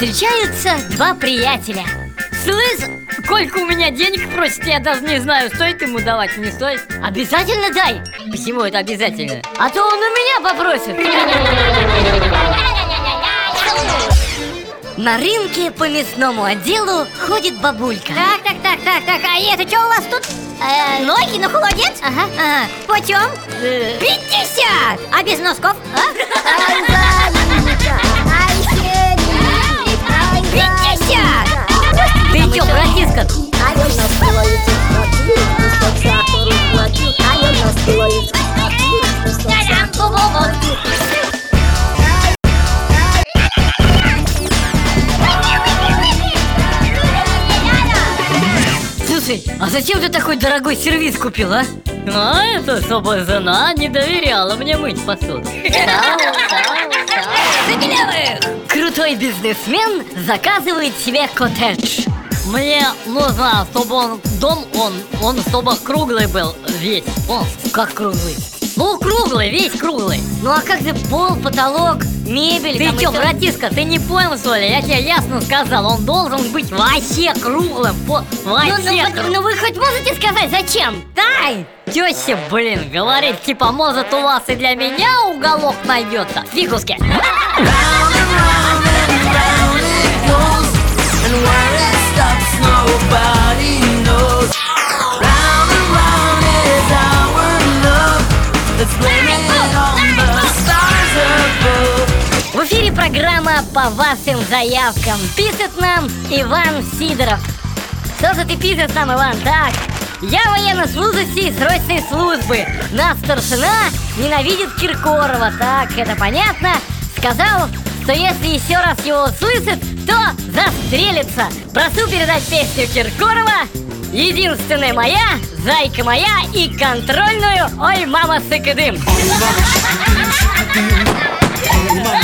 Встречаются два приятеля Слышь, сколько у меня денег просит, я даже не знаю, стоит ему давать, не стоит Обязательно дай, Почему это обязательно? а то он у меня попросит На рынке по мясному отделу ходит бабулька Так, так, так, так, так, а это что у вас тут? Э, ноги на холодец? Ага. Ага. Почем? Э, 50! А без носков? А? Чё, братишка? Слушай, а зачем ты такой дорогой сервис купил, а? А это чтобы жена не доверяла мне мыть посуду. Крутой бизнесмен заказывает себе коттедж Мне нужно, чтобы он, дом он, он чтобы круглый был весь Он, Как круглый? ну круглый, весь круглый Ну а как же пол, потолок, мебель? Ты чё, братишка, ты не понял, что ли? Я тебе ясно сказал, он должен быть вообще круглым по- Ну, Вообще ну, вот- круглым ну вы хоть можете сказать, зачем? Дай! Теща, блин, говорит, типа, может у вас и для меня уголок найдется Фигуски В эфире программа по вашим заявкам Пишет нам Иван Сидоров. Что же ты пишешь нам, Иван? Так, я военнослужащий срочной службы. Наш старшина ненавидит Киркорова Так, это понятно. Сказал, что если еще раз его услышит, то застрелится. Прошу передать песню Киркорова. Единственная моя, зайка моя и контрольную Ой, мама, сыкадым Ой, мама,